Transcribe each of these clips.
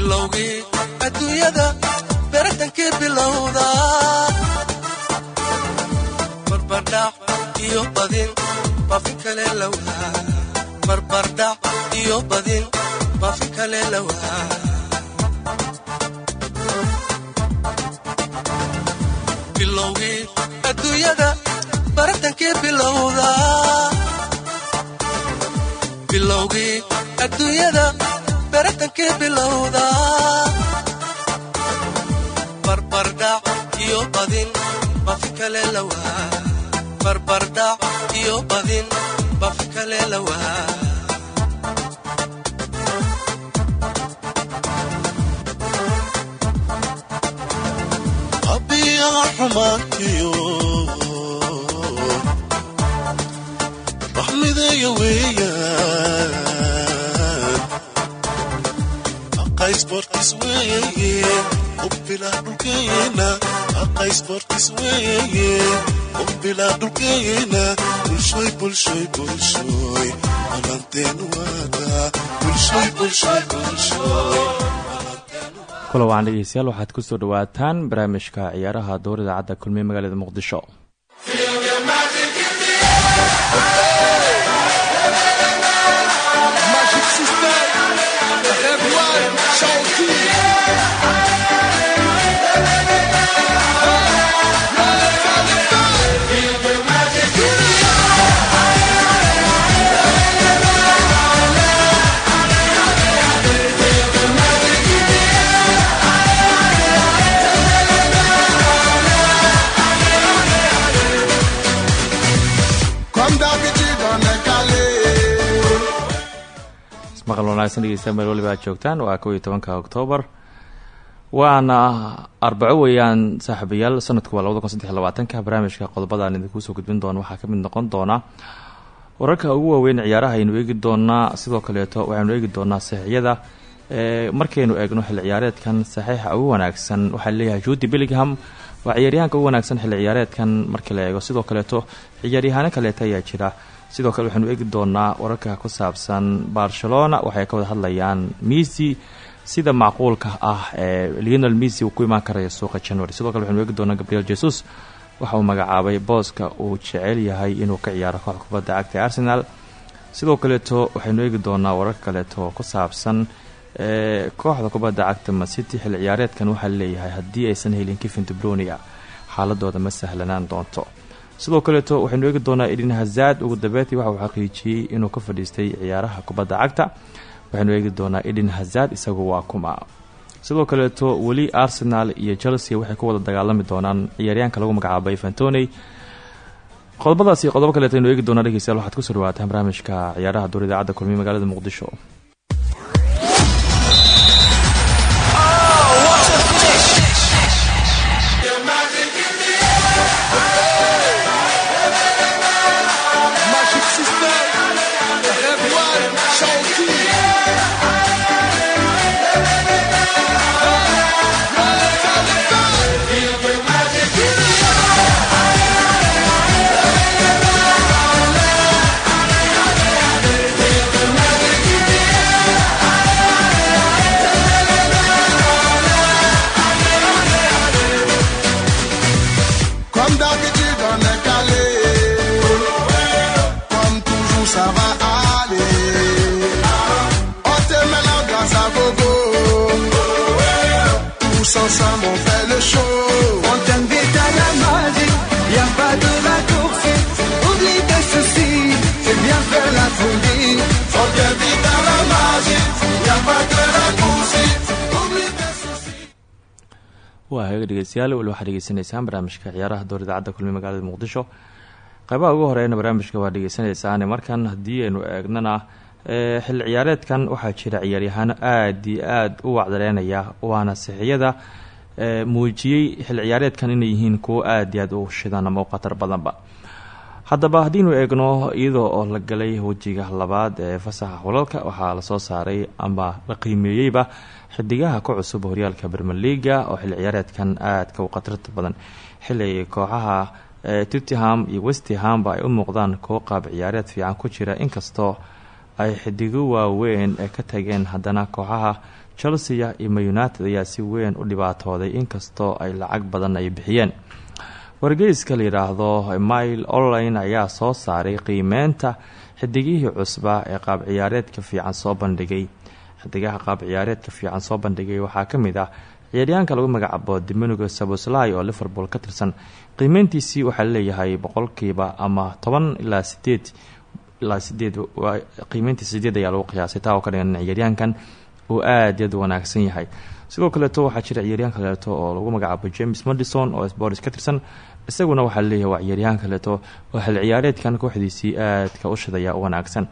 bilowgii adduunyada beratankii bilowda. Barbardhac iyo badin bafi kale lawaa barbardhac iyo badin bafi kale lawaa bilowgii adduunyada baratankii bilowda. Bilowgii adduunyada baratankii bilowda barbardhac iyo badin bafi kale lawaa barbardhac iyo badin bafi kale lawaa xumaantiyo waxmideeya weeyaan aqaysbortis weeye dhegeystayaal waxaad ku soo dhawaataan barnaamijka ciyaaraha dowr idaacadda kulmiye magaalada muqdisho wanaagsan dhegeysta meel waliba aad joogtaan. Waa kow iyo tobanka oktoobar waana arbaco weeyaan saaxiibayaal. Sanadku waa labada kun saddex labaatanka. Barnaamijka qodobadaan idinkuu soo gudbin doona waxaa ka mid noqon doona wararka ugu waaweyn ciyaaraha aynu eegi doonaa sidoo kaleeto waxaynu eegi doonaa saxiixyada markaynu eegno xilli ciyaareedkan saxiixa ugu wanaagsan. Waxaa leeyahay juudi billingham waa ciyaaryahanka ugu wanaagsan xilli ciyaareedkan markii la eego. Sidoo kaleeto ciyaaryahaano kaleeta ayaa jira sidoo kale waxaynu eegi doonaa wararka ku saabsan barcelona. Waxay ka wada hadlayaan misi sida macquulka ah ee leonel misi uu ku imaan karaya suuqa january. Sidoo kale waxaynu eegi doonaa gabriel jesus. Waxa uu magacaabay booska uu jecel yahay inuu ka ciyaaro kooxda kubadda cagta ee arsenal. Sidoo kaleeto waxaynu eegi doonaa wararka kaleeto ku saabsan kooxda kubadda cagta macity xilli ciyaareedkan waxaa leeyahay haddii aysan helin kevin debronia xaaladooda ma sahlanaan doonto sidoo kaleeto waxaynu eegi doonaa edin hazad ugu dambeetii waxa uu xaqiijiyey inuu ka fadhiistay ciyaaraha kubadda cagta. Waxaynu eegi doonaa edin hazad isagu waa kuma. Sidoo kaleeto weli arsenal iyo chelsea waxay ku wada dagaalami doonaan ciyaaryaanka lagu magacaabay fantoney qodobadaas iyo qodobo kaleeto aynu eegi doonaa dhegeystayaal waxaad ku soo dhawaataan barnaamijka ciyaaraha door idaacadda kulmiye magaalada muqdisho waa haaga dhegeystayaal weli waxaad dhegeysanaysaan barnaamijka ciyaaraha door idaacadda kulmiye magaalada muqdisho. Qeybaha ugu horeeyna barnaamijka waa dhegeysanaysaane markan haddii aynu eegnana ee, xilli ciyaareedkan waxaa jira ciyaaryahaano aad iyo aad u wacdareynaya waana sixiyada ee, muujiyey xilli ciyaareedkan inay yihiin kuwo aad iyo aad u shidan ama u badanba. Haddaba haddiinu eegno iyadoo oo la galay wejiga labaad ee fasaxa xulalka waxaa la soo saaray ama la qiimeeyeyba xidigaha ku cusub horyaalka bermer leaga oo xilli ciyaareedkan aadka u khatarta badan. Xilli kooxaha tottenham iyo westhamba ay u muuqdaan kuwo qaab ciyaareed fiican ku jira. Inkastoo ay xidigo waaweyn ee ka tageen haddana kooxaha chelsea iyo united ayaa si weyn u dhibaatooday inkastoo ay lacag badan ay bixiyeen. Wargeyska la yidhaahdo mile online ayaa soo saaray qiimeynta xidigihii cusba ee qaab ciyaareedka fiican soo bandhigay xidigaha qaab ciyaareedka fiican soo bandhigay waxaa ka mid ah ciyaaryahanka lagu magacaabo dimonigo saboslai oo liverpool ka tirsan. Qiimeyntiisii waxaa la leeyahay boqolkiiba ama toban ilaa sideed ilaa sideed qiimeyntii sideed ayaa lagu qiyaasay. Taa oo ka dhigan ciyaaryahankan uu aada yaad wanaagsan yahay. Sidoo kaleeto waxaa jira ciyaaryahan kaleeto oo lagu magacaabo james madison oo sports ka tirsan. Isaguna waxaa la leeyahay waa ciyaaryahan kaleeto oo xil ciyaareedkan kooxdiisii aadka u shidaya wanaagsan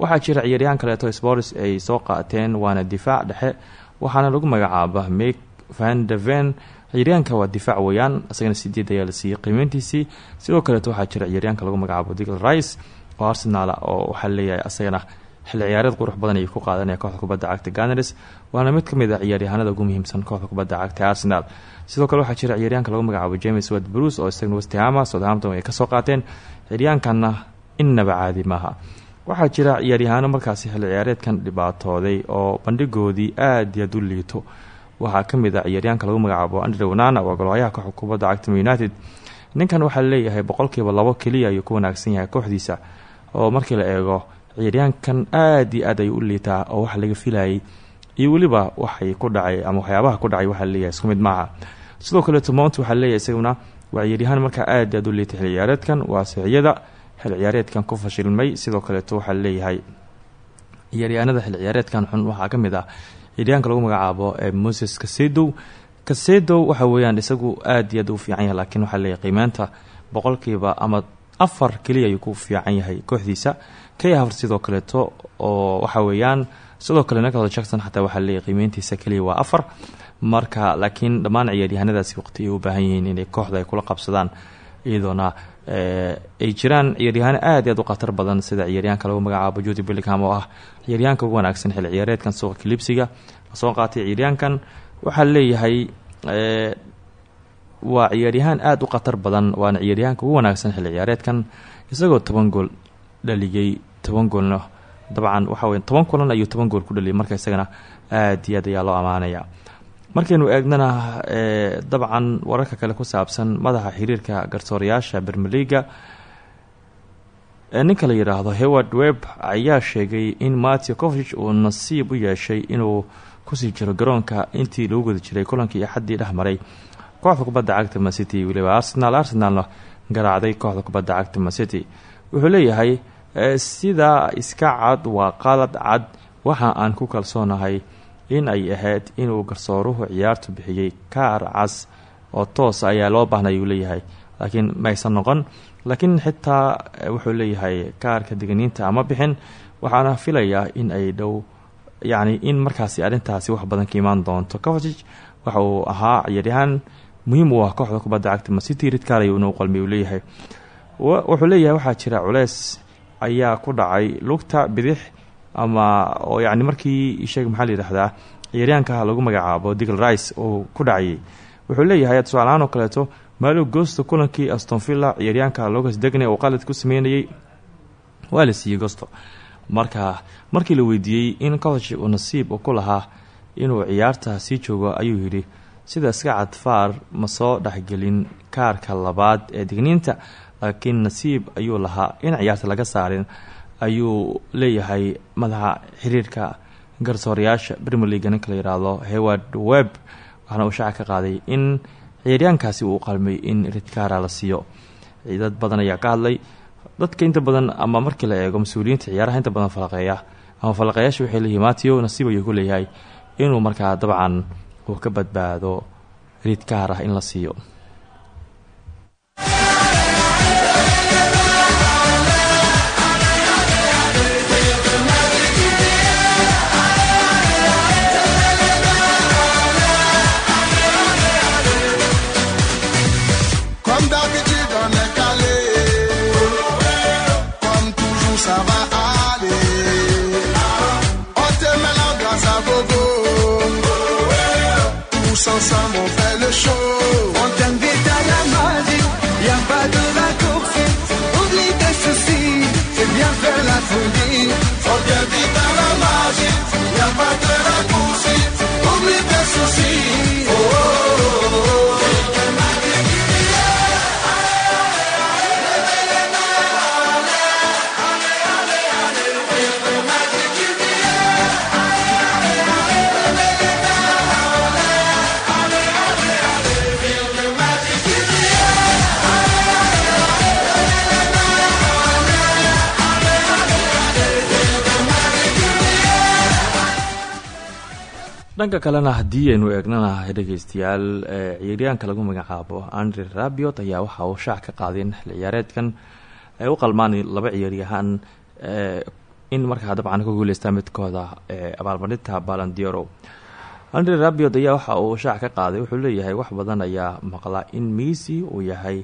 waxaa jira ciyaaryahan kaleeto sports ay soo qaateen waana difaac dhexe waxaana lagu magacaaba mek van deven ciyaaryahanka waa difaac weyaan isagana sideed ayaa la siiyey qiimeyntiisii sidoo kaleeto waxaa jira ciyaaryahanka lagu magacaabo digal rice oo arsenal oo waxaa la leeyahay asagana xilli ciyaareed qurux badan ayay ku qaadanaya kooxda kubadda cagta ganars waana mid ka mid a ciyaaryahanada ugu muhiimsan kooxda kubadda cagta arsenal. Sidoo kale waxaa jira ciyaaryahanka lagu magacaabo james wad bruce oo isagana westhama southampton ay ka soo qaateen. Ciyaaryahankanna innaba caadi maaha waxaa jira ciyaaryahaano markaasi xilli ciyaareedkan dhibaatooday oo bandhigoodii aad yaad u liito. Waxaa ka mid a ciyaaryahanka lagu magacaabo andrew nana waa golwayaha kooxda kubadda cagta united. Ninkan waxaa la leeyahay boqolkiiba labo keliya ku wanaagsan yahay kooxdiisa oo markii la eego ciyaaryahankan aada iyo aad ayuu u liitaa oo waxa laga filayay. Iyo weliba waxay ku dhacay ama waxyaabaha ku dhacay waxaa la leeyahay isku mid maaha. Sidoo kaleeto mount waxaa la leeyahay isaguna waa ciyaaryahaan markaa aad aad u liitay ciyaareedkan waa sixiyada xil ciyaareedkan ku fashilmay sidoo kaleeto waxaa la leeyahay ciyaaryahanada xil ciyaareedkan xun waxaa ka mid ah ciyaaryahanka lagu magacaabo moses kasedow. Kasedow waxa weeyaan isagu aad iyo aad u fiican yahay laakiin waxaa la leeyahay qiimeynta boqolkiiba ama afar keliya ayuu ku fiican yahay kooxdiisa. Kay hafar sidoo kaleeto oo waxa weeyaan sidoo kale nicola jackson xataa waxaa leeyahy qiimeyntiisa keliya waa afar. Marka laakiin dhammaan ciyaaryahanadaasi waqti ay u baahan yihiin inay kooxda ay kula qabsadaan iyadoona ay jiraan ciyaaryahaano aad i aad u khatar badan sida ciyaaryahanka lagu magacaabo judi billingham oo ah ciyaaryahanka ugu wanaagsan xil ciyaareedkan suuqa kilibsiga soo qaatay ciyaaryahankan? Waxaa leeyahay waa ciyaaryahaan aada u khatar badan waana ciyaaryahanka ugu wanaagsan xil ciyaareedkan. Isagoo toban gool dhaliyey toban goolna dabcan waxa wey toban kulan ayuu toban gool ku dhaliyay marka isagana aad iyo aad ayaa loo ammaanaya markaynu eegnana dabcan wararka kale ku saabsan madaxa xiriirka garsoorayaasha bermeliga ninka la yidhaahdo heward web ayaa sheegay in matthew covich uu nasiib u yeeshay inuu ku sii jiro garoonka intii lagu guda jiray kulankii axaddii dhex maray kooxda kubadda cagta mancity weliba arsenal. Arsenalna garaacday kooxda kubadda cagta mancity wuxuu leeyahay sidaa iska cad waa qalad cad waxa aan ku kalsoonahay in ay ahayd inuu garsooruhu ciyaartu bixiyey kaar cas oo toos ayaa loo baahnay leeyahay. Laakiin maysan noqon. Laakiin xitaa wuxuu leeyahay kaarka digniinta ama bixin waxaana filayaa in ay dhow yacni in markaasi arrintaasi wax badan ka imaan doonto. Covich waxa uu ahaa ciyaaryahaan muhiim u ah kooxda kubadda cagta macity ridkaar ayuuna u qalmay uu leeyahay. Wuxuu leeyahay waxaa jira culeys ayaa ku dhacay lugta bidix ama oo yacni markii isheeg maxaa la ciyaaryahanka lagu magacaabo digal rice oo ku dhacayay wuxuu leeyahay tusaalahaan oo kaleeto maalo gosto kulankii astonvilla ciyaaryahanka locas degne oo qalad ku sameynayay waa la siiyey gosto. Marka markii la weydiiyey in covich uu nasiib ku lahaa inuu ciyaarta sii joogo ayuu yidhi sida iska cadfaar ma soo dhexgelin kaarka labaad ee digniinta laakiin nasiib ayuu lahaa in ciyaarta laga saarin ayuu leeyahay madaxa xiriirka garsoorayaasha premier leaga ninka la yidhaahdo heward web waxaana uu shaaca ka qaaday in ciyaaryaankaasi uu qalmay in ridkaara la siiyo. Dad badan ayaa ka hadlay. Dadka inta badan ama markii la eego mas'uuliyiinta ciyaaraha inta badan falaqeeya. Ama falaqeeyaasha waxay leeyihiin matio nasiib ayuu ku leeyahay inuu markaa dabcan uu ka badbaado ridkaar ah in la siiyo le show. On t'invite à la magie, y a pas de raccourci. Oublie tes soucis, c'est bien faire la folie. On t'invite à la magie, y a pas de raccourci. Oublie tes soucis. Dhanka kalena haddii aynu eegnana dhegeystayaal ee ciyaaryahanka lagu magacaabo andre rabiot ayaa waxa uu shaac ka qaaday xil ciyaareedkan ay u qalmaan laba ciyaaryahaan ee in markaa dabcan ku guuleystaa midkooda abaalmarinta balandioro andre rabiot ayaa waxa uu shaac ka qaaday wuxuu leeyahay wax badan ayaa maqla in messi uu yahay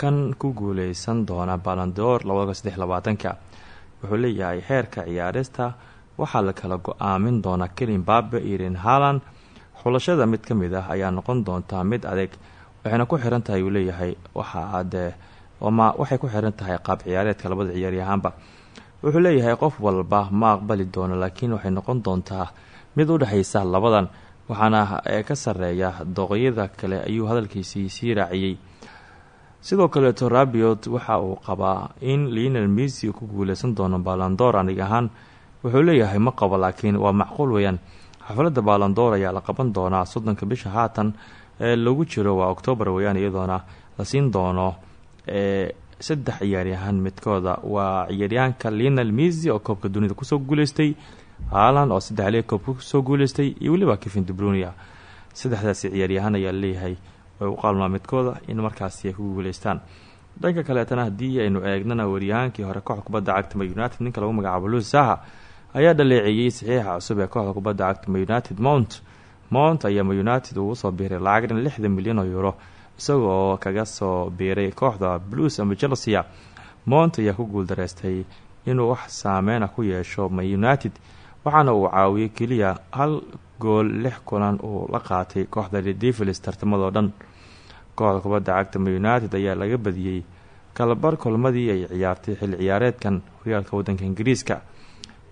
kan ku guuleysan doona balandior labada labaatanka. Wuxuu leeyahay heerka ciyaarista waxaa la kala go'aamin doonaa kelin babe iyo rin haland xulashada mid ka mid ah ayaa noqon doontaa mid adeeg waxayna ku xiran tahay uu leeyahay waxa dee ma waxay ku xiran tahay qaab ciyaareedka labada ciyaaryahaanba wuxuu leeyahay qof walba ma aqbali doono laakiin waxay noqon doontaa mid u dhexaysa labadan waxaana ka sareeya dooqyada kale ayuu hadalkiisii sii raaciyey. Sidoo kaleeto rabiot waxa uu qabaa in lionel messi ku guuleysan doono balandor anig ahaan wuxuu leeyahay ma qabo laakiin waa macquul weeyaan. Xafladda baalandoor ayaa la qaban doonaa. Soddonka bisha haatan ee lagu jiro waa octoobar weeyaan iyadoona la siin doono. Saddex ciyaaryahaan midkooda waa ciyaaryahanka lionel messi oo koobka dunida ku soo guuleystay haaland oo saddex lee koobka ku soo guuleystay iyo weliba kevin debrunia saddexdaasi ciyaaryahaan ayaa leeyahay way u midkooda in markaasi ay ku guuleystaan. Dhanka kaleetana haddii aynu eegnana waryahaankii hore kooxda kubadda cagta united ninka lagu magacaabo luis saha ayaa dhaleeceeyey saxiixa cusub ee kooxda kubadda cagta united. Mount mount ayaa ma united ugu soo biiray lacag dhan lixdan milyan oo euro isagoo kaga soo biiray kooxda blues ama chelsea. Mount ayaa ku guuldareystay inuu wax saameyna ku yeesho ma united waxaana uu caawiyey keliya hal gool lix kulan uu la qaatay kooxda devils tartamadoo dhan. Kooxda kubadda cagta ma united ayaa laga badiyey kalabar kulmadii ay ciyaartay xilli ciyaareedkan horyaalka waddanka ingiriiska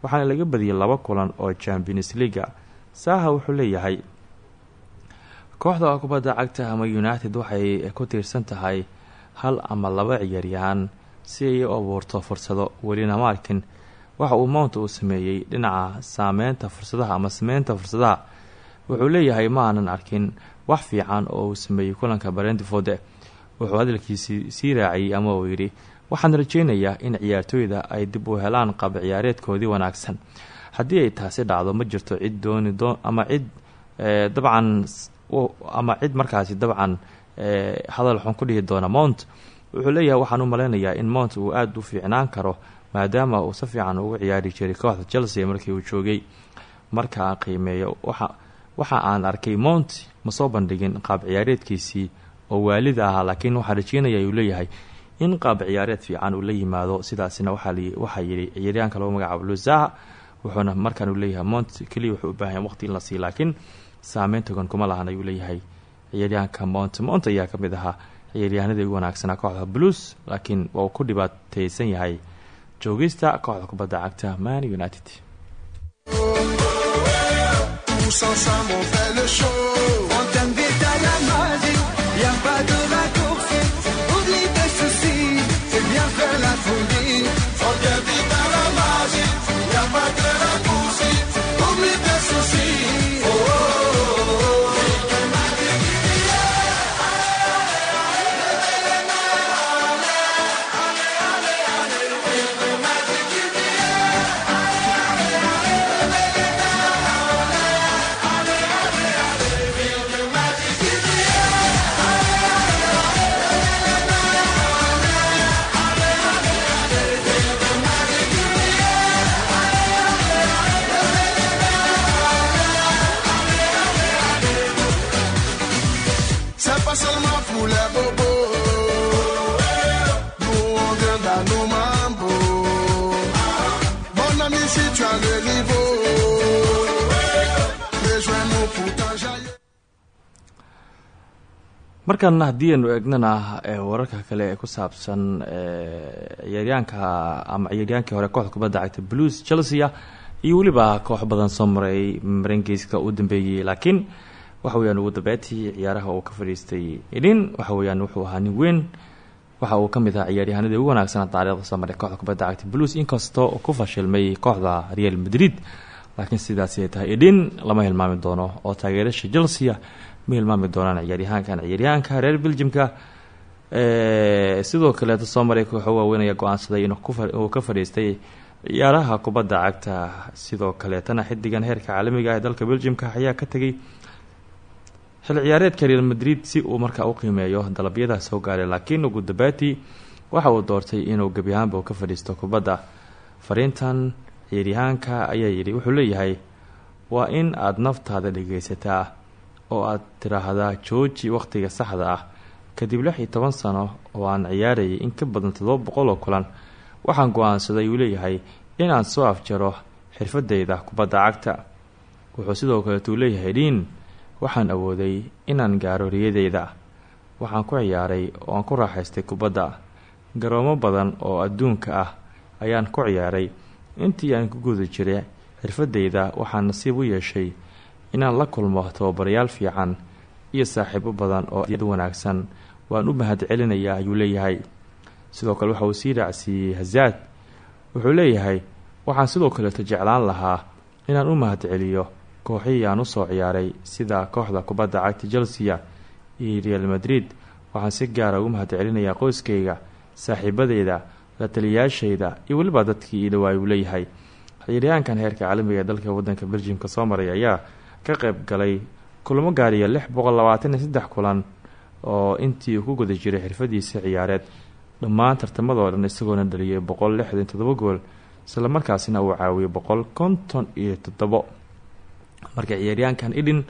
waxaana laga badiyey laba kulan oo champions leaga saaha wuxuu leeyahay kooxda kubadda cagta ama united waxay ku tiirsan tahay hal ama laba ciyaaryahaan si ay u abuurto fursado. Welina markin waxa uu mount uu sameeyey dhinaca saameynta fursadaha ama sameynta fursadaha. Wuxuu leeyahay ma aanan arkin wax fiican oo uu sameeyey kulanka brentford. Wuxuu hadalkiisii sii raaciyey ama uu yidhi waxaan rajeynayaa in ciyaartooyda ay dib u helaan qab ciyaareedkoodii wanaagsan. Haddii ay taasi dhacdo ma jirto cid dooni doo ama cid dabcan ama cid markaasi dabcan hadal xun ku dhihi doona. Mount wuxuu leeyahay waxaan u maleynayaa in mount uu aada u fiicnaan karo maadaama uu si fiican ugu ciyaari jiray kooxda chelsea markii uu joogay. Marka aan qiimeeyo waxa aan arkay mount ma soo bandhigin qaab ciyaareedkiisii oo waalida ahaa laakiin waxaa rajeynaya uu leeyahay in qaab ciyaareed fiican uu la yimaado sidaasina waxaa yidhi ciyaaryahanka lagu magacaabo lusaha wuxuuna markaan uu leeyahay mount keliya wuxuu u baahan waqti in la sii laakiin saameyn togan kuma lahan ayuu leeyahay ciyaaryahanka mount mount ayaa ka mid ahaa ciyaaryahanadii ugu wanaagsanaa kooxda blues laakiin waa uu ku dhibaateysan yahay joogista kooxda kubadda cagta man united markan haddii aynu eegnana ee wararka kale ee ku saabsan ciyaaryaanka ama ciyaaryaankii hore kooxda kubadda cagta blues chelsea iyo weliba koox badan soo maray marengeyska u dambeeyey laakiin waxa weyaan ugu dambeetii ciyaaraha uu ka fadhiistay idin waxa weyaan wuxuu ahaa nin weyn. Waxa uu ka mid ahaa ciyaaryahanadii ugu wanaagsanaa taarikhda soo maray kooxda kubadda cagta blues inkastoo ku fashilmay kooxda real madrid. Laakiin sidaasi ay tahay. Idin lama hilmaami doono oo taageerasha chelsea ma hilmaami doonaan ciyaaryahaankan ciyaaryahanka reer belgiumka sidoo kaleeta soo maray kooxo waaweyn ayaa go'aansaday inuu ka fadhiistay ciyaaraha kubadda cagta. Sidoo kaleetana xidigan heerka caalamiga ah ee dalka belgiumka ayaa ka tegay xil ciyaareedka real madrid si uu markaa u qiimeeyo dalabyada soo gaaray. Laakiin ugu dambeetii waxa uu doortay inuu gebi ahaanba ka fadhiisto kubadda. Fariintan ciyaaryahaanka ayaa yidhi wuxuu leeyahay waa in aada naftaada dhegaysataa oo aad tiraahdaa jooji wakhtiga saxda ah kadib lix iyo toban sano oo aan ciyaarayay in ka badan toddoba boqol oo kulan waxaan go'aansaday uu leeyahay inaan soo afjaro xirfadeyda kubadda cagta. Wuxuu sidoo kaleetuu leeyahay dhiin waxaan awooday inaan gaaro riyadeyda waxaan ku ciyaaray oo aan ku raaxaystay kubadda. Garoomo badan oo adduunka ah ayaan ku ciyaaray. Intii aan ku guda jiray xirfadeyda waxaan nasiib u yeeshay inaan la kulmo tababarayaal fiican iyo saaxiibo badan oo wanaagsan waan u mahad celinayaa ayuu leeyahay. Sidoo kale waxa uu sii raacsiiyey hazaad. Wuxuu leeyahay waxaan sidoo kaleeto jeclaan lahaa inaan u mahad celiyo kooxihii aan u soo ciyaaray sida kooxda kubadda cagta chelsea iyo real madrid. Waxaan si gaara ugu mahad celinayaa qoyskayga saaxiibadeyda la taliyayaashayda iyo weliba dadkii ii dhawaay uu leeyahay. Ciyaaryahankan heerka caalamiga ee dalka wadanka belgiumka soo maray ayaa ka qayb galay kulamo gaariya lix boqol labaatan iyo saddex kulan oo intii uu ku guda jiray xirfadiisa ciyaareed. Dhammaan tartamadoo dhan isagoona dhaliyay boqol lixdan toddoba gool isla markaasina uu caawiyay boqol konton iyo toddobo. Marka ciyaaryahankan idin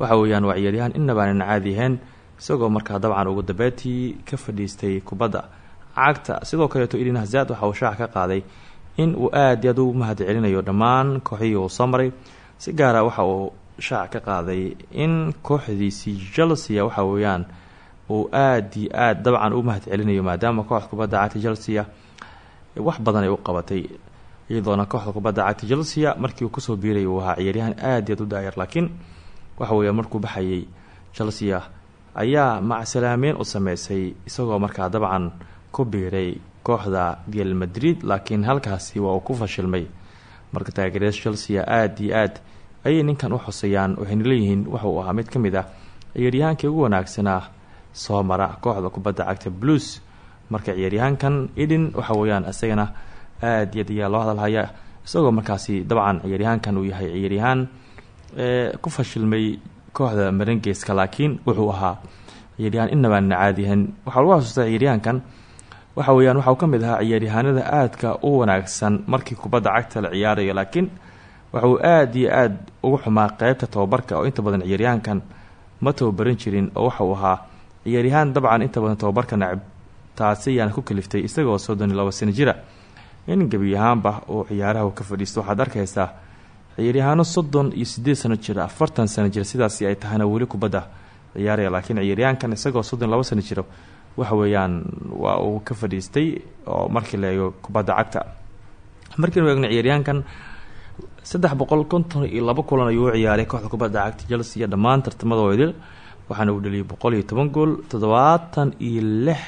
waxa weeyaan waa ciyaaryahan inabaanan caadi ahayn isagoo markaa dabcan ugu dambeetii ka fadhiistay kubadda. Cagta sidoo kaleeto idin hazaad waxa uu shaaca ka qaaday in uu aada aad u mahad celinayo dhammaan kooxihii uu soo maray. Si gaara waxa uu shaac ka qaaday in kooxdiisii chelsea waxa weeyaan uu aada iyo aada dabcan u mahad maadaama kooxda kubadda cagta chelsea wax badan ay u qabatay iyadoona kooxda kubadda cagta chelsea markii uu ku soo biiray uu ahaa ciyaaryahan aada iyo aad u daayar laakiin waxa weeya markuu baxayay chelsea ayaa macsalaameyn u sameysay isagoo markaa dabcan ku biiray kooxda real madrid laakiin halkaasi waa ku fashilmay. Marka taageerada chelsea aada iyo aad ayay ninkan u xusayaan waxayna leeyihiin waxa uu ahaa mid ka mid ah ciyaaryahankii ugu wanaagsanaa soo mara kooxda kubadda cagta blues. Marka ciyaaryahankan idin waxa weeyaan isagana aada iyo ayaa loo hadalhaya isagoo markaasi dabcan ciyaaryahankan uu yahay ciyaaryahaan ku fashilmay kooxda marengeska laakiin wuxuu ahaa ciyaaryahaan inabaana caadihan waxaa lagu xasuustaa ciyaaryahankan waxa weeyaan waxauu ka mid ahaa ciyaaryahaanada aadka u wanaagsan markii kubadda cagta la ciyaarayo laakiin waxauu aada iyo aada ugu xumaa qeybta tababarka oo inta badan ciyaaryahankan ma tababaran jirin oo waxa uu ahaa ciyaaryahaan dabcan inta badan tababarka nacab taasi ayaana ku kaliftay isagoo soddon iyo labo sano jira. In gebi ahaanba uu ciyaaraha ka fadhiisto waxaad arkaysaa ciyaaryahaano soddon iyo sideed sano jira afartan sano jira sidaasi ay tahayna weli kubadda ciyaaraya laakiin ciyaaryahankan isagoo soddon iyo labo sano jiro waxa weeyaan waa uu ka fadhiistay oo markii la eego kubadda cagta. Markiinu eegno ciyaaryahankan saddex boqol konton iyo labo kulan ayuu u ciyaaray kooxda kubadda cagta chelsea dhammaan tartamadoodil waxaana uu dhaliyay boqol iyo toban gool toddobaatan iyo lix.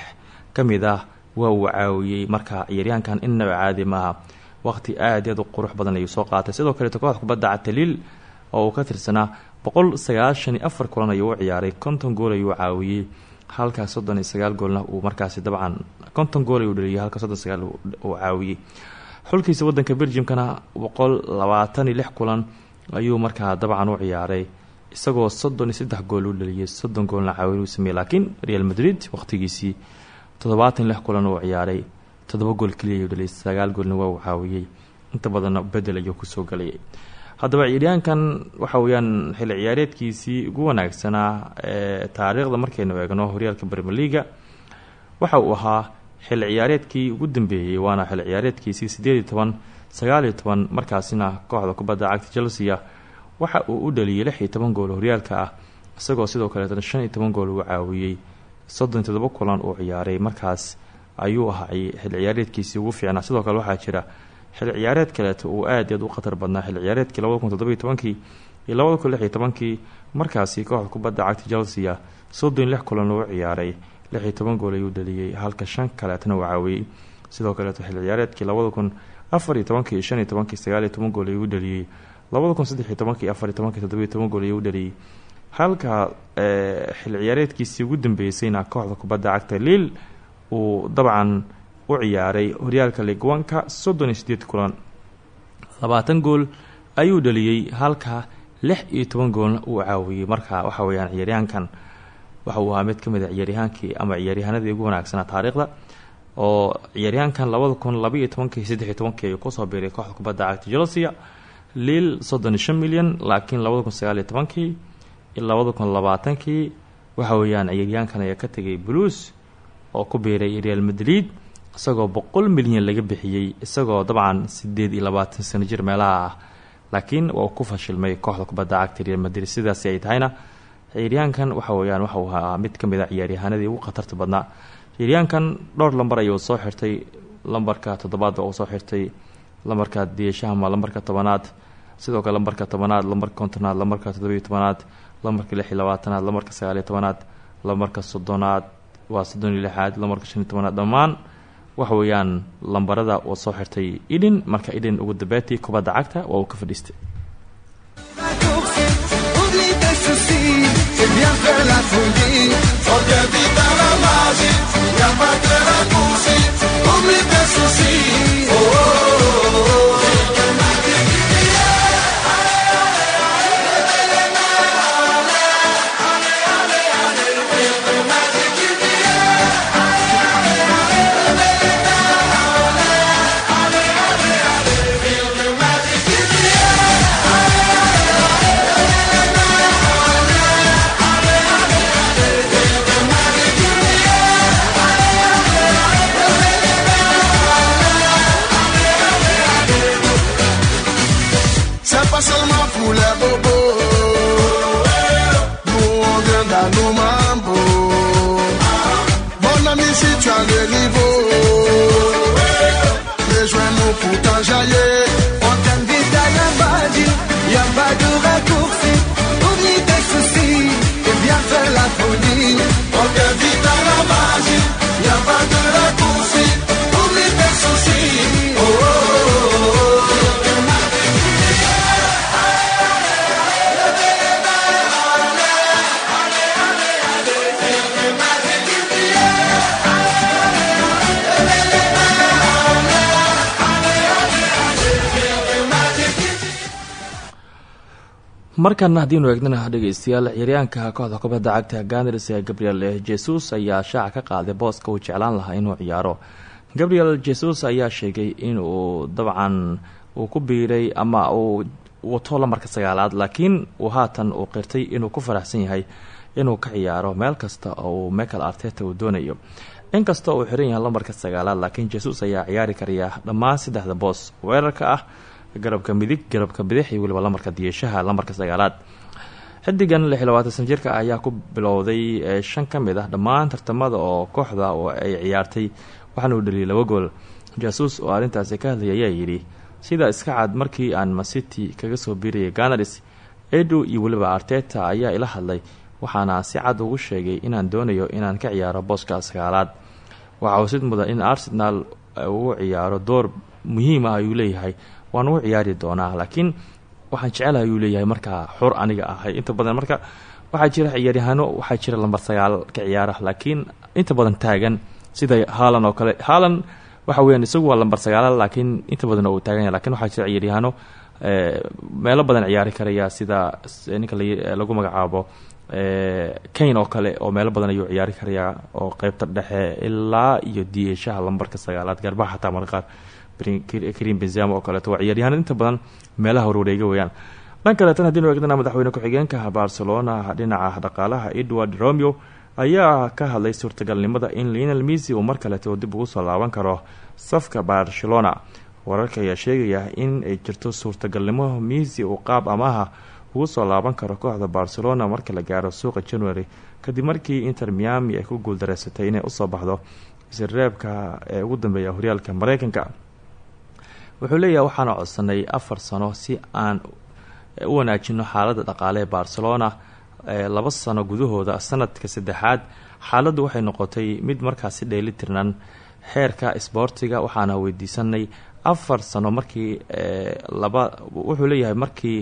Ka mid ah waa uu caawiyey marka ciyaaryahankan innaba caadi maaha waqti aada aad u qurux badan ayuu soo qaatay. Sidoo kaleeto kooxda kubadda cagta liil oo uu ka tirsanaa boqol sagaashan iyo afar kulan ayuu ciyaaray. Konton gool ayuu caawiyey halka soddon iyo sagaal goolna uu markaasi dabcan konton gool ayuu dhaliyay halka soddon sagaal uu caawiyey xulkiisa wadanka belgiumkana boqol labaatan iyo lix kulan ayuu markaa dabcan u ciyaaray isagoo soddon iyo saddex gool u dhaliyay soddon goolna caawin uu sameeyey laakiin real madrid waqtigiisii toddobaatan lix kulan uu ciyaaray toddoba gool keliya ayuu dhaliyay sagaal goolna waa uu caawiyey inta badanna bedel ayuu ku soo galayay haddaba ciyaaryahankan waxa weeyaan xilli ciyaareedkiisii ugu wanaagsanaa ee taariikhda markaynu eegno horyaalka brmer leaga waxa uu ahaa xilli ciyaareedkii ugu dambeeyey waana xilli ciyaareedkiisii sideed iyo toban sagaal iyo toban markaasina kooxda kubadda cagta chelsea waxa uu u dhaliyay lix iyo toban gool horyaalka ah isagoo sidoo kaleetana shan iyo toban gool uu caawiyey. Soddon iyo kulan uu ciyaaray markaas ayuu ahaa xilli ciyaareedkiisii ugu fiicnaa. Sidoo kale waxaa jira xil ciyaareed kaleeto uu aad aad u khatar badnaa xil ciyaareedkii labada kun iyo labada kun lix iyo kooxda kubadda cagta chelsea soddon lix kulan lagu ciyaaray lix iyo toban gool ayuu dhaliyey halka shan kaleetana uu caawiyey sidoo kaleeto xil ciyaareedkii labada kun afar iyo tobankii shan iyo tobankii sagaal iyo toban gool ayuu dhaliyey labada kun saddex iyo afar iyo tobankii toddobiyo toban gool ayuu dhaliyey halka xil ciyaareedkiisii ugu dambeysayna kooxda kubadda cagta liil uu dabcan u ciyaaray horyaalka ligwanka soddon iyo sideed kulan. Labaatan gool ayuu dhaliyey halka lix iyo toban goolna uu caawiyey marka waxa weyaan ciyaaryahankan waxa uu ahaa mid ka mid a ciyaaryahaankii ama ciyaaryahanadii ugu wanaagsanaa taariikhda oo ciyaaryahankan labada kun labaiyo tobankii saddex iyo tobankii biiray kooxda kubadda cagta chelsea liil soddon iyo milyan laakiin labada kun sagaal iyo tobankii labada kun labaatankii waxa weeyaan ciyaaryahankan ayaa ka tegay blues oo ku biiray real madrid isagoo boqol milyan laga bixiyey isagoo dabcan sideed iyo labaatan sano jir meelaha ah. Laakiin waa ku fashilmay kooxda kubadda cagta real madrid sidaasi ay tahayna ciyaaryahankan waxa weyaan waxa uu ahaa mid ka mid a ciyaaryahanadii ugu khatarta badnaa. Ciyaaryahankan dhowr lambar ayuu soo xirtay lambarka toddobaad uu soo xirtay lambarka dieshahma lambarka tobanaad sidoo kale lambarka tobanaad lambarka kontonaad lambarka toddobiyo tobanaad lambarka lix iyo labaatanaad lambarka sagaaliyo tobanaad lambarka soddonaad waa soddon iyo lixaad lambarka shan iyo tobanaad. Waxa weeyaan lambarada uu soo xirtay idin. Marka idin ugu dambeetii kubadda cagta waa uu ka fadhiistay Forget it à la magie, y'a pas de raccourci. Oublie tes soucis. Oh, oh, oh, markana haddiinu eegnana dhegeystayaal ciyaaryaanka kooxda kubadda cagta ganars ee gabriel jesus ayaa shaaca ka qaaday booska uu jeclaan lahaa inuu ciyaaro. Gabriel jesus ayaa sheegay inuu dabcan uu ku biiray ama uu wato lamarka sagaalaad laakiin uu haatan uu qirtay inuu ku faraxsan yahay inuu ka ciyaaro meel kasta oo michael arteta uu doonayo. Inkasta uu xiran yahay lambarka sagaalaad laakiin jesus ayaa ciyaari karaya dhammaan saddexda boos weerarka ah garabka midig garabka bidix iyo weliba lamarka diyeshaha lambarka sagaalaad. Xidigan lix iyo labaatan san jirka ayaa ku bilowday shan ka mid ah dhammaan tartamada oo kooxda oo ay ciyaartay waxaana uu dhaliyay laba gool. Jasus oo arrintaasi ka hadlayay ayaa yidhi sida iska cad markii aan masiti kaga soo biirayay ganaris edu iyo weliba arteta ayaa ila hadlay waxaana si cad ugu sheegay inaan doonayo inaan ka ciyaaro booska sagaalaad. Waxaa usid mudan in arsenal uu ciyaaro door muhiim ah ayuu leeyahay waan ugu ciyaari doonaa laakiin waxaan jecelahay ayuu leeyahay markaa xor aniga ahay. Inta badan marka waxaa jira ciyaaryahaano waxaa jira lambar sagaal ka ciyaara laakiin inta badan taagan sida haalan oo kale. Haalan waxa weyaan isagu waa lambar sagaala laakiin inta badan uu taagan yahay laakiin waxaa jira ciyaaryahaano meelo badan ciyaari karaya sida ninka lagu magacaabo kane oo kale oo meelo badan ayuu ciyaari karayaa oo qeybta dhexe ilaa iyo dieshaha lambarka sagaalaad garbaha xataa marqa qaar karim benzama oo kaleeto waa ciyaaryahaan inta badan meelaha horwareega weyaan dhan kaleetana haddiinu eegdana madaxweyne ku-xigeenka barcelona dhinaca dhaqaalaha edward romeo ayaa ka hadlay suurtagalnimada in lionel missy uu mar kaleeto dib ugu soo laaban karo safka barcelona. Wararka ayaa sheegaya in ay jirto suurtagalnimo missy uu qaab amaha ugu soo laaban karo kooxda barcelona marka la gaaro suuqa january kadib markii inter miami ay ku guuldareysatay inay u soo baxdo isreebka ee ugu dambeeya horyaalka mareykanka wuxuu leeyahay waxaana codsanay afar sano si aan u wanaajino xaaladda dhaqaale ee barcelona laba sano gudahooda sanadka saddexaad. Xaaladdu waxay noqotay mid markaasi dheelitirnan xeerka isboortiga waxaana weydiisanay afar sano markii laba wuxuu leeyahay markii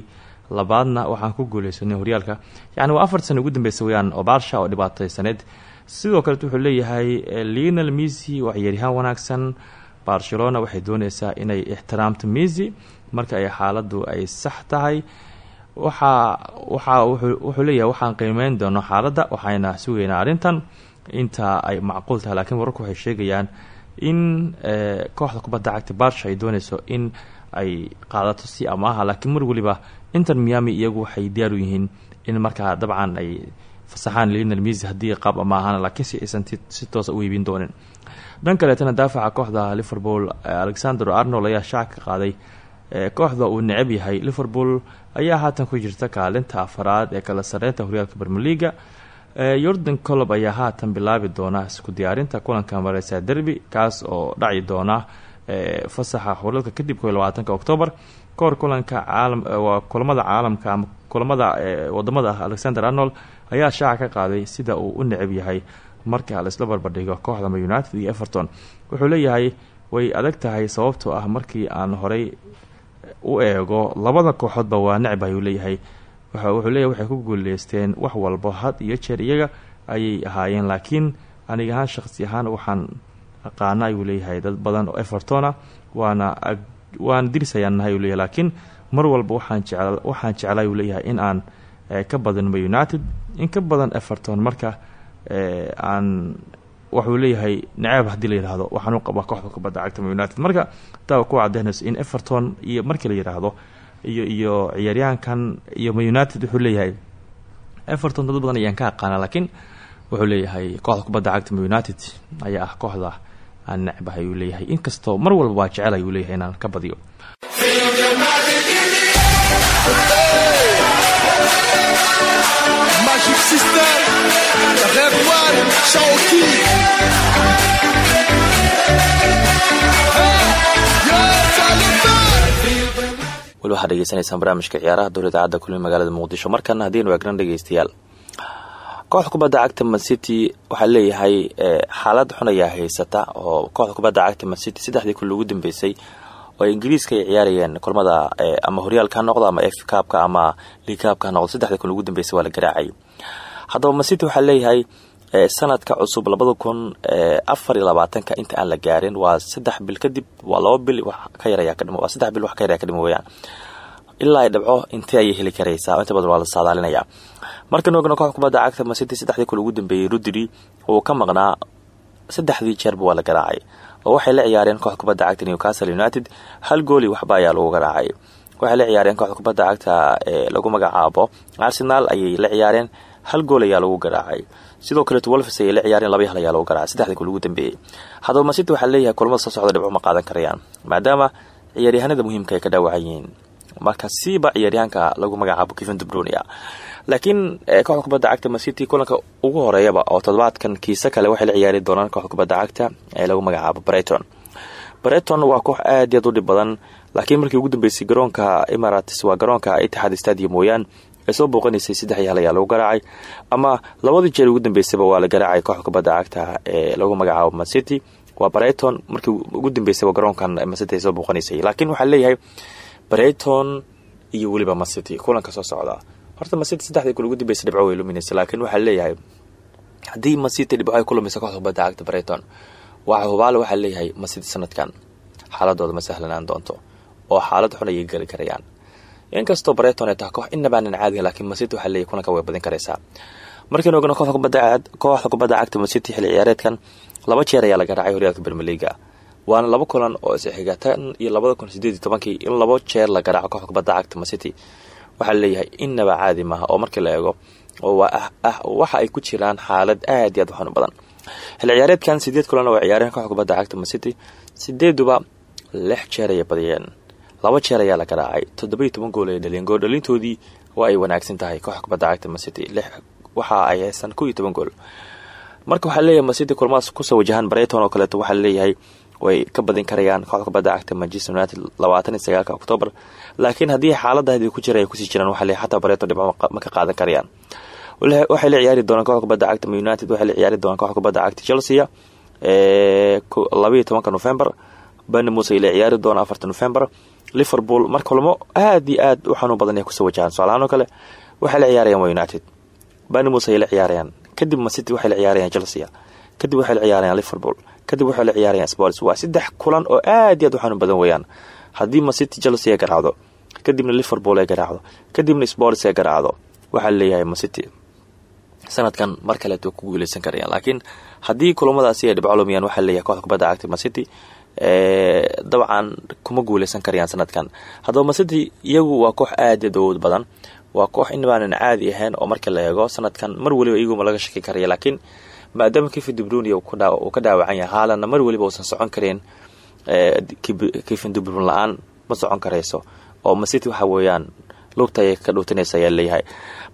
labaadna waxaan ku guuleysanay horyaalka. Yacni waa afar sano ugu dambeysa weyaan oo barsha oo dhibaateysaneed sidoo kaleet wuxuu leeyahay lionel missy waa ciyaaryahaan wanaagsan barcelona waxay dooneysaa inay ixtiraamto missy marka ay xaaladdu ay sax tahay waxaa waxaa wuxuu leeyahay waxaan qiimeyn doono xaaladda waxayna sugeynaa arrintan inta ay macquul tahay lakiin wararku waxay sheegayaan in kooxda kubadda cagta barsha ay dooneyso in ay qaadato si amaaha laakiin mar weliba inter miami iyagu waxay diyaar u yihiin in markaa dabcan ay fasaxaan lionel missy haddii qaab amaahana laakiin si aysan si toosa u iibin doonin. Dhan kaleetana daafaca kooxda liverpool alexander arnold ayaa shaac ka qaaday. Kooxda uu necab yahay liverpool ayaa haatan ku jirta kaalinta afaraad ee kala sareynta horyaalka bermeliga yordan colob ayaa haatan bilaabi doona isku diyaarinta kulanka mareysa derby kaas oo dhaci doona fasaxa horyaalka kadib ko labaatanka octoobar kahor kulanka caalam waa kulamada caalamka ama kulamada waddamada ah alexander arnold ayaa shaaca ka qaaday sida uu u necab yahay marka laisla barbardhigo kooxda ma united iyo everton. Wuxuu leeyahay way adag tahay sababtoo ah markii aan horey u eego labada kooxoodba waa necbay uu leeyahay. Wuxuu leeyahay waxay ku guuleysteen wax walbo had iyo jeer iyaga ayay ahaayeen laakiin aniga ahaan shaqsi ahaan waxaan aqaana ayuu leeyahay. Dad badan oo evertona waana waana dirisayaan nahay uu laakiin mar walba waxaan jecla waxaan jeclay uu leeyahay in aan ka badan ma united in ka badan everton marka aan waxuu leeyahay naceeb haddii la yihahdo waxaan u qabaa kooxda kubadda cagta united. Marka taa ku cadeynayso in everton iyo markii la yidhaahdo iyo iyo ciyaaryahankan iyo ma united wuxuu leeyahay everton dad badan ayaan ka aqaana laakiin wuxuu leeyahay kooxda kubadda cagta united ayaa ah kooxda aan necbahay uu leeyahay. Inkastoo mar walba waa jecel ayuu leeyahay inaan ka badiyo Magic System, Red One, Shawty. weli waxaad dhegeysanaysaan barnaamijka ciyaaraha dowla idaacadda kulmi magaalada muqdisho. Markana haddiinu eegnan dhegeystayaal. Kooxda kubadda cagta mancity waxaa leeyahay xaalad xun ayaa haysata oo kooxda kubadda cagta mancity saddexdii kun ugu dambeysay oo ingiriiska ay ciyaarayeen kulmada ama horyaalka ha ama f kaabka ama liikaabka ha noqdo saddexdii kun ugu dambeysay waa la garaacay haddaba mancity waxaa leeyahay sanadka cusub labada kun labaatanka inta aan la gaarin waa saddex bil kadib waa laba bil wax ka yarayaa kadhimo waa saddex bil wax ka yaraya kadhimo weyaan ilaa ay dhibco intee ayay heli karaysaa inta badan waa la saadaalinaya. Markan ogna kooxda kubadda cagta mancity saddexdii kun ugu rudri uu ka maqnaa saddexdii jeerba waa la garaacay. Oo waxay la ciyaareen kooxda kubadda cagta newcastle united hal gooli waxba ayaa lagu garaacay. Waxay la ciyaareen kooxda kubadda cagta ee lagu magacaabo. Arsenal ayay la ciyaareen hal gool ayaa lagu garaacay. Sidoo kaleeto wolfs ayay la ciyaareen laba hal ayaa lagu garaacay. Saddexdii kun ugu dambeeyey haddaba mancity waxaa leeyahay kulamada soo socda dhibco ma qaadan karayaan maadaama ciyaaryahanada muhiimka ay ka dhaawacan yihiin. Marka siiba ciyaaryahanka lagu magacaabo kevin dubronia laakiin kooxda kubadda cagta mancity kulanka ugu horeeyaba oo toddobaadkan kiise kale waxay la ciyaari doonaan kooxda kubadda cagta ee lagu magacaabo breton breton waa koox aad iyaad u dhib badan laakiin markii ugu dambeysay garoonka emirates waa garoonka itixaad stadium mooyaan ay soo booqanaysay saddex iyo hal ayaa lagu garaacay. Ama labadii jeer ugu dambeysayba waa la garaacay kooxda kubadda cagta ee lagu magacaabo mancity waa breton markii ugu dambeysayba garoonkan mancity ay soo booqanaysay. Laakiin waxaa leeyahay breton iyo weliba mancity kulanka soo socda. Horta mancity saddexdii kun ugu dambeysay dhibco way luminaysa laakiin waxaa leeyahay haddii mancity dhibco ay ku lumaysa kooxda cagta breton waxa hubaale waxaa leeyahay mancity sanadkan. Xaaladooda ma sahlanaan doonto oo xaalad xun ayay geli karayaan inkastoo breton ay tahay koox inabaanan caadiga laakiin mancity waxaa leeyahay kulanka way badin karaysaa. Markaynu ogno kooxda kubadda cagta mancity xilli ciyaareedkan laba jeer ayaa la garaacay horyaalka bermeliga. Waana laba kulan oo isxiga tan iyo labada kun in labo jeer la garaaco kooxda kubadda cagta mancity waxaa leeyahay inaba caadi maaha oo markii la eego oo waxa ay ku jiraan xaalad aad iyo aad badan. Xilli ciyaareedkan sideed kulan oo ciyaareen kooxda kubadda cagta mancity sideeduba lix jeer ayay badiyeen laba jeer ayaa la garaacay. Toddoba iyo toban gool ay dhaliyeen gooldhalintoodii waa ay wanaagsan tahay kooxda kubadda cagta mancity lix waxa ay iyo toban gool. Marka waxaa leeyahay mancity kulmadaas ku soo wajahaan breton oo kaleeto waxaa leeyahay way ka badin karayaan kooxda kubadda cagta manchester united labaatan iyo laakiin haddii xaaladaadi ku jira ay ku sii jiraan waxaa le xataa bareeto dhibco ma ka qaadan karayaan. Waxay la ciyaari doonaan kooxda kubadda cagta united. Waxay la ciyaari doonaan kooxda kubadda cagta chelsea labayo tobanka november. Banmus ay la ciyaari doonaan afarta november liverpool mar kulmo aad iyo aad u xanuun badan ay ku soo wajahaan. Kale waxay la ciyaarayaan waa united. Banmus ay la ciyaarayaan. Kadib macity waxay la ciyaarayaan chelsea. Kadib waxay la ciyaarayaan liverpool. Kadib waxay la ciyaarayaan sports waa saddex kulan oo aad iyo aad u xanuun badan weeyaan. Haddii macity chelsea ay garaacdo kadibna liverpool ay garaacdo kadibna sports ay garaacdo waxaa la leeyahay macity sanadkan mar kaleet ku guuleysan karayaan laakiin haddii kulamadaasi ay dhibco lumiyaan waxaa la leeyahay kooxda kubadda cagta dabcan kuma guuleysan karayaan sanadkan. Haddaba macity iyagu waa koox aad aad awood badan. Waa koox inbaanan caadi ahayn oo marka la eego sanadkan mar weliba iyaguma laga shaki karaya laakiin maadaama kevin dubrunia uu ka dhaawacan yahay haalanna mar weliba uusan socon kareen kevin dubrun la'aan ma socon karayso. Oo macity waxa weeyaan lugta ayay ka dhuutinaysa ayaa leeyahay.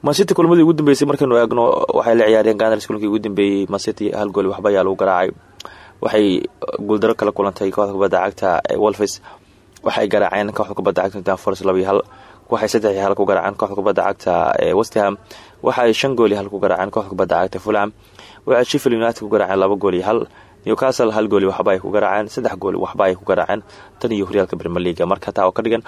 Macity kulmadii ugu dambeysay markaynu eegno waxay la ciyaareen ganars kulankii ugu dambeeyey macity hal gooli waxba ayaa lagu garaacay waxay guuldaro kala kulantay kooxda kubadda cagta wolfes waxay garaaceen kooxda kubadda cagta danfors laba iyo hal. Waxay saddex iyo hal ku garaaceen kooxda kubadda cagta westham waxay shan gool iyo hal ku garaaceen kooxda kubadda cagta fulham. Waxay sheffield united ku garaaceen laba gool iyo hal. Newcastle hal gooli waxba ay ku garaaceen. Saddex gooli waxba ay ku garaaceen. Tan iyo horyaalka leaga marka taa oo ka dhigan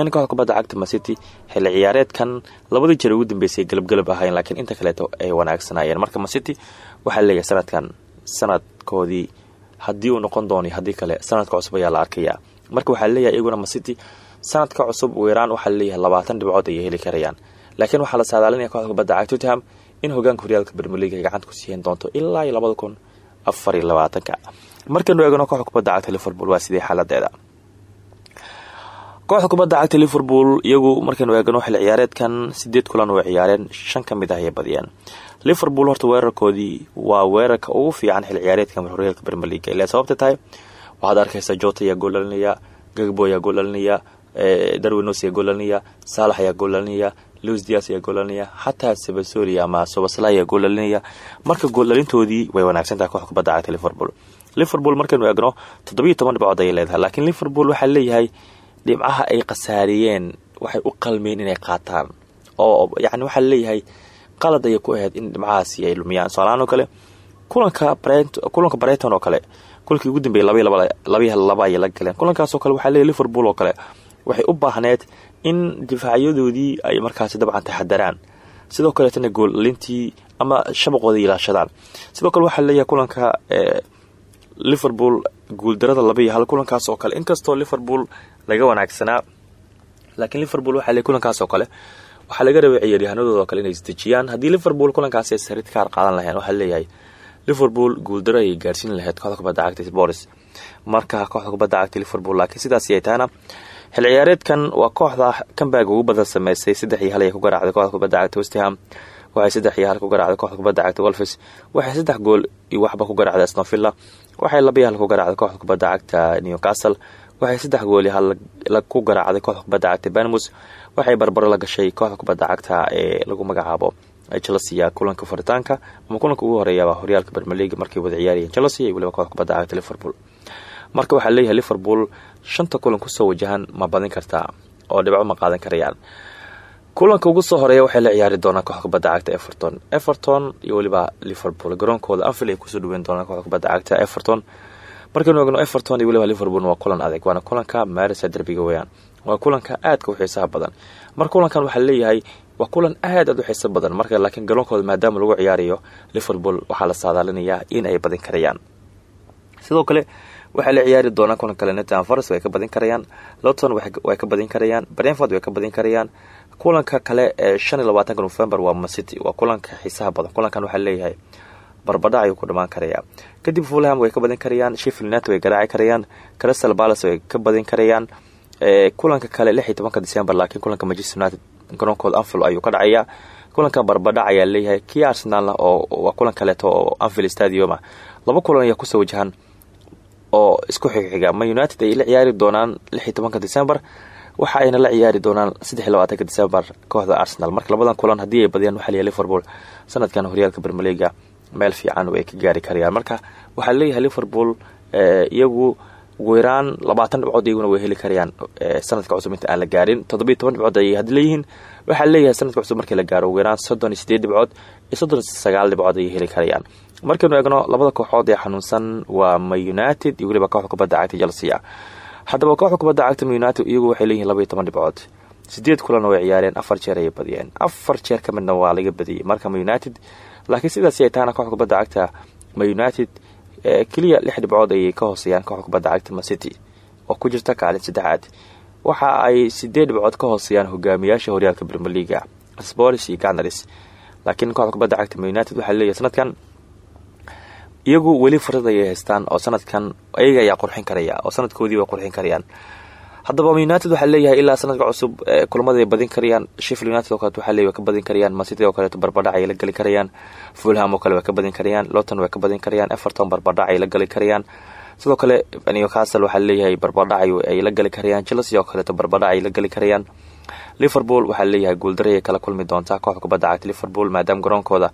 in kooxda kubadda cagta macity xilli ciyaareedkan labadii jeer ugu dambeysay galabgalab ahayn laakiin inta kaleeto ay wanaagsanaayeen. Marka macity waxaa leeyahay sanadkan sanadkoodii haddii uu noqon doono haddii kale sanadka cusub ayaa la arkayaa. Marka waxaa leeyahay iyaguna macity sanadka cusub weeraan waxaa leeyahay labaatan dhibcood ayay heli karayaan. Laakiin waxaa la saadaalinaya kooxda kubadda cagta tottenham in hogaanka horyaalka league ay gacanta ku siihen doonto ilaa iyo labada kun afar iyo labaatanka. Markaynu eegno kooxda kubadda cagta liverpool waa sidee xaaladeeda kooxda kubadda cagta liverpool iyagu markaynu eegno xilli ciyaareedkan sideed kulan oo ciyaareen shan ka mid ah ayay badiyeen. Liverpool horta weerarkoodii waa weerarka ugu fiican xilli ciyaareedkan horyaalka premier league ilaa sababta tahay waxaad arkaysaa jota ayaa goollalinaya gagbo ayaa goollalinaya darwinos ayaa goollalinaya saalax ayaa goollalinaya luis dias ayaa goollalinaya xataa sabasoli ama sobasla ayaa goollalinaya marka goollalintoodii way wanaagsan tahay kooxda kubadda cagta liverpool. Liverpool markaynu eegno toddobiyo toban dhibcood ayay leedahay laakiin liverpool waxaa leeyahay dhibcaha ay khasaariyeen waxay u qalmeen inay qaataan. Oo yani waxaa leeyahay qalad ayay ku ahayd in dhibcahaasi ay lumiyaan. Soalaan kale kulanka brighton oo kale kulankii ugu dambeeyay labayo laba ayay la galeen. Kulankaasoo kale waxaa leeyahy liverpool oo kale waxay u baahneed in difaacyadoodii ay markaasi dabcan taxadaraan. Sidoo kaleetana goolintii ama shabaqooda ilaashadaan. Sidoo kale waxaa leeyahay kulanka liverpool guuldarada laba iyo hal kulankaas oo kale. Inkastoo liverpool laga wanaagsanaa laakiin liverpool waxaa kulankaas oo kale. Waxaa laga rabay ciyaaryahanadooda oo kale inay isdejiyaan. Haddii liverpool kulankaasi ay sarid kaar qaadan laheen waxaa leeyahay liverpool guuldaro ayay gaarsiin lahayd kooxda cagta boris. Marka kooxda cagta liverpool laakiin sidaasi ay tahana xil ciyaareedkan waa kooxda kambaga ugu badan sameysay. Saddex iyo hal ay ku garaacday kooxda kubadda cagta westham waxay saddex iyo hal ku garaacday kooxda cagta wolfes waxay saddex gool iyo waxba ku garaacday astonvilla waxay laba iyo hal ku garaacday kooxda kubadda cagta newcastle. Waxay saddex gool iyo hal ku garaacday kooxda kubadda cagta banmus waxay barbaro la gashay kooxda kubadda cagta ee lagu magacaabo chelsea kulanka furitaanka. Ama kulanka ugu horeeyaba horyaalka league markay wada ciyaarayeen chelsea iyo waliba kooxda kubadda cagta liverpool. Marka waxaa leeyahay liverpool shanta kulan ku soo wajahan ma badin kartaa oo dhibco ma qaadan karayaan kulanka ugu soo horreeya waxay la ciyaari doonaan kooxda cagta everton. Everton iyo weliba liverpool. Garoonkooda anfield ay ku soo dhaweyn doonaan kooxda cagta everton. Markaynu eegno everton iyo weliba liverpool waa kulan adag waana kulanka marisa derbiga weyaan waa kulanka aadka u xiisaha badan. Marka kulankan waxaa leeyahay waa kulan aad aad u xiiso badan. Marka laakiin garoonkooda maadaama lagu ciyaarayo liverpool waxaa la saadaalinayaa in ay badin karayaan. Sidoo kale waxay la ciyaari doonaan kulan kale netan forest way ka badin karayaan. Lowton way ka badin karayaan. Brentford way ka badin karayaan kulanka kale ee shan iyo labaatanka november waa macity waa kulanka xiisaha badan. Kulankan waxaa leeyahay barbadhac ayuu ku dhamaan karayaa. Kadib fulham way ka badin karayaan sheffield united way garaaci karayaan crystal palace way ka badin karayaan. Kulanka kale lix iyo tobanka december laakiin kulanka manchester united garoonkooda anfield ayuu ka dhacayaa kulanka barbadhac ayaa leeyahay kii arsenalna oo waa kulan kaleeto oo anfield stadium ah laba kulan ayaa ku soo wajahan oo isku xigxiga. Ma united ay la ciyaari doonaan lix iyo tobanka december waxa ayna la ciyaari doonaan december kooxda arsenal. Marka labadan kulan haddii ay badiyaan waxaa leeyahay liverpool. Sanadkan horyaalka bermeliga meel fiican ay ka gaari karayaan. Marka waxaa leeyahay liverpool iyagu ugu yaraan labaatan dhibcood iyaguna way heli karayaan sanadka cusub inta aan la gaarin. Toddobiiy toban dhibcood ayay had leeyihiin waxaa leeyahay sanadka cusub markii la gaaro ugu yaraan dhibcood iyo soddon sagaal dhibcood ayay heli karayaan. Markaynu eegno labada kooxood ee xanuunsan waa ma united iyo weliba kubadda cagta chelsea haddaba kooxda kubadda cagta united iyagu waxay leeyihiin laba iyo toban dhibcood. Sideed kulanna way ciyaareen afar jeer ayay badiyeen. Afar jeer ka midna waa laga badiyey marka ma united. Laakiin sidaasi ay tahana kooxda kubadda cagta ma united keliya lix dhibcood ayay ka hooseeyaan kooxda kubadda cagta ma city. Oo ku jirta kaalin saddexaad. Waxa ay sideed dhibcood ka hooseeyaan hogaamiyaasha horyaalka brmer leaga spors iyo ganars laakiin kooxda kubadda cagta ma united waxaa leeyahay sanadkan iyagu weli fursad ayay haystaan oo sanadkan ayaga ayaa qurxin karaya oo sanadkoodii way qurxin karayaan. Haddaba united waxaa leeyahay ilaa sanadka cusub kulamada ay badin karayaan. Sheffield united oo kaleeto waxaa way ka badin karayaan. Mancity oo kaleeto barbadhac ay la geli karayaan. Fulham oo kale ka badin karayaan. Lowton way ka badin karayaan. Everton barbadhac ay la geli karayaan. Sidoo kale newcastle waxaa leeyahay barbadhac ay la geli karayaan. Chelsea oo kaleeto barbadhac ay la geli karayaan. Liverpool waxaa leeyahay guuldaray ay kala kulmi doontaa kooxda liverpool maadaama garoonkooda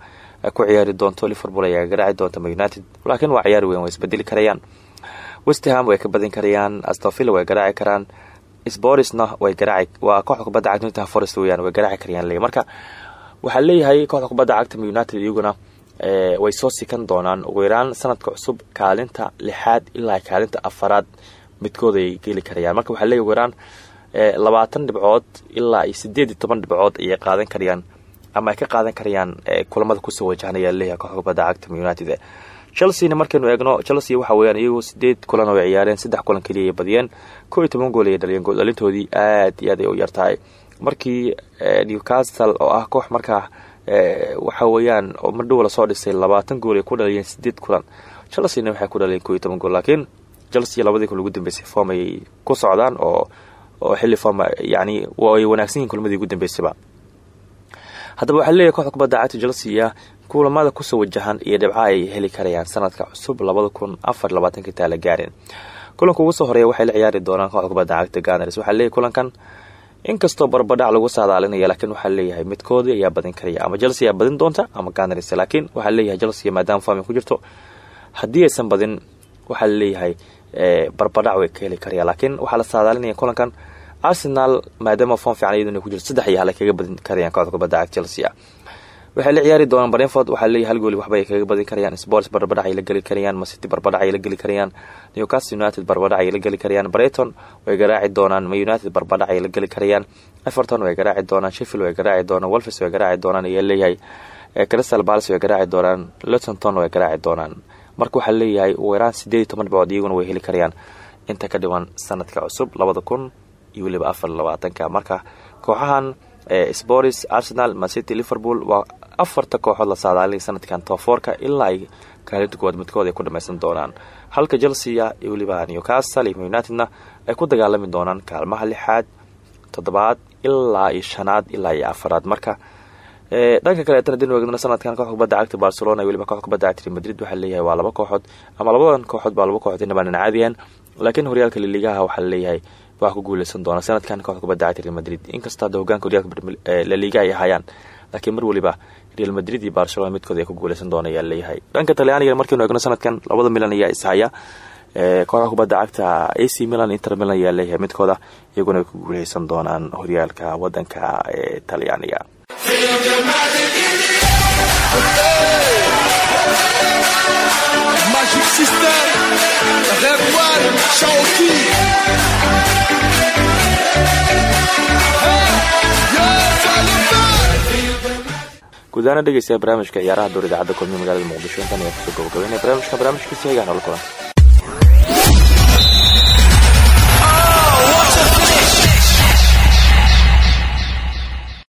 ku ciyaari doonto liverpool ayaa garaaci doonta ma united laakiin waa ciyaari weyn way isbedeli karayaan. Westham way ka badin karayaan astovilla way garaaci karaan sporisna way garaaci waa kooxda kubadda cagta forest weyaan way garaaci karayaan leeyahy marka waxaa leeyahay kooxda kubadda cagta united iyaguna way soo sikan doonaan. Ugu sanadka cusub kaalinta lixaad ilaa kaalinta afaraad midkood ay geli karayaan. Marka waxaa leeyahy ugu yaraan labaatan dhibcood ilaa iyo sideed iyo qaadan karayaan ama ay ka qaadan karayaan kulamada ku soo wajahnaya leeyahay kooxda cagta united chelseana markaynu eegno chelsea waxa weyaan iyagu sideed kulan oo ay ciyaareen saddex kulan keliya ay badiyeen koo iyo toban gool ayay dhaliyeen gooldhalintoodii aad iyo aad ay u yartahay. Markii newcastle oo ah koox markaa waxa weeyaan oo mardhow la soo dhisay labaatan gool ay ku dhaliyeen sideed kulan. Chelseana waxay ku dhaliyeen koo gool laakiin chelsea labadii kun ugu dambeysay form ay ku socdaan oo oo xilli form yani ay wanaagsan yihiin kulmadii ugu dambeysayba haddaba waxaa leeyahay koxda kubadda cagta chelsea kulamada ku soo wajahan iyo dhibca ay heli karayaan sanadka cusub labada kun afar labaatanka taa la gaarin. Kulanka ugu soo horreeya waxay la ciyaari doonaan kooxda kubadda cagta ganars waxaa leeyahy kulankan inkastoo barbadhac lagu saadaalinaya laakiin waxaa leeyahay midkoodii ayaa badin karaya. Ama chelsea badin doonta ama ganars laakiin waxaa leeyahay chelsea maadaama fami ku jirto. Haddii aysan badin waxaa la leeyahay barbadhac way ka heli laakiin waxaa la saadaalinaya kulankan arsenal maadaama fom fiican iyaduna ku jirto saddex iyo hal kaga badin karayaan kooxda kubadda cagta chelsea waxay la ciyaari doonaan brentford waxaa leeyahy hal gooli waxba ay kaga badin karayaan. Sports barbadhac ay la geli karayaan macity barbadhac ay la geli karayaan. Newcastle united barbadhac ay la geli karayaan. Brighton way garaaci doonaan ma united barbadhac ay la geli karayaan. Everton way garaaci doonaan sheffield way garaaci doonaan wolfes way garaaci doonaan ayaa leeyahay. Crystal palace way garaaci doonaan lutonton way garaaci doonaan. Marka waxaa leeyahay ugu yaraan sideed iyaguna way heli karayaan. Inta ka dhiwan sanadka cusub labada kun iyo weliba afar labaatanka. Marka kooxahan sports arsenal mancity liverpool waa afarta kooxood la saadaalinay sanadkan tofoorka ilaa ay kaalinta koowaad midkood ay ku dhamaysan doonaan. Halka chelsea iyo weliba newcastle iyo unitedna ay ku dagaalami doonaan kaalmaha lixaad toddobaad ilaa shanaad ilaa afaraad. Marka dhanka kale eetana dinu eegna sanadkan kooxda kubadda cagta barcelona iyo weliba kooxda cagta madrid waxaa leeyahay waa laba kooxood ama labadan kooxood baa laba kooxood inabaanan caadiyahan laakiin horyaalka laligaha waxaa la leeyahay waa ku guuleysan doona. Sanadkan kooxda kubadda cagta real madrid. Inkasta hadda hogaanka horyaalka laliga ay ahayaan laakiin mar weliba real madrid iyo barcelona midkood ay ku guuleysan doona ayaa leeyahay dhanka talyaaniga markaynu eegno sanadkan labada milan ayaa ishaya kooxda kubadda cagta ac milan inter milan ayaa leeyahay midkooda iyaguna ku guuleysan doonaan horyaalka wadanka ee talyaaniga. Magic System, Red One, Shawty. Guudahaana dhegeystayaa barnaamijka ciyaaraha door idaacadda kulmiye magaalada muqdisho intan ayaa ku soo gabagabeynaya barnaamijkan barnaamijkiisa hegaan ola kulan